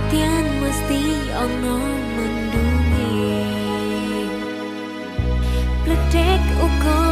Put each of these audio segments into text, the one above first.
utian mesti ono mendungi. Pledek uga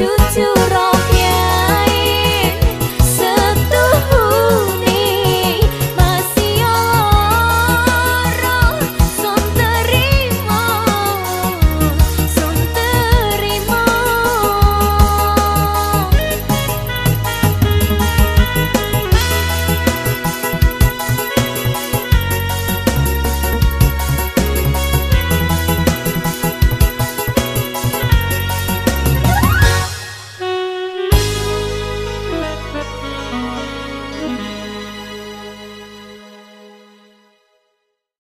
you to